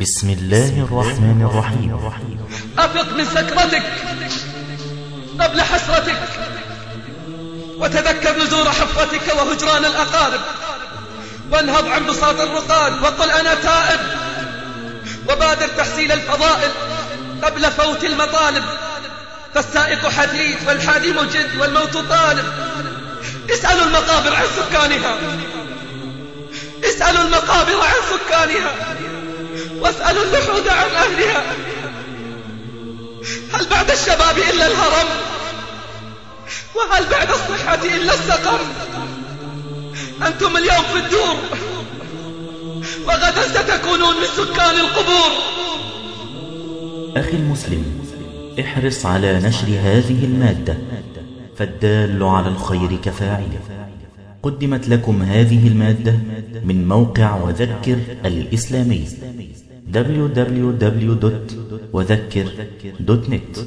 بسم الله الرحمن الرحيم. أفق من سكرتك قبل حسرتك وتذكر نزور حفرتك وهجران الأقارب. وانهض عن بساط الرقاد وقل أنا تائب. وبادر تحصيل الفضائل قبل فوت المطالب. فالسائق حثيث والحادي مجد والموت طالب. اسألوا المقابر عن سكانها. اسألوا المقابر عن سكانها. واسألوا اللحود عن أهلها. هل بعد الشباب إلا الهرم؟ وهل بعد الصحة إلا السقم؟ أنتم اليوم في الدور وغدا ستكونون من سكان القبور. أخي المسلم احرص على نشر هذه المادة فالدال على الخير كفاعله. قدمت لكم هذه المادة من موقع وذكر الإسلامي. www.وذكر.net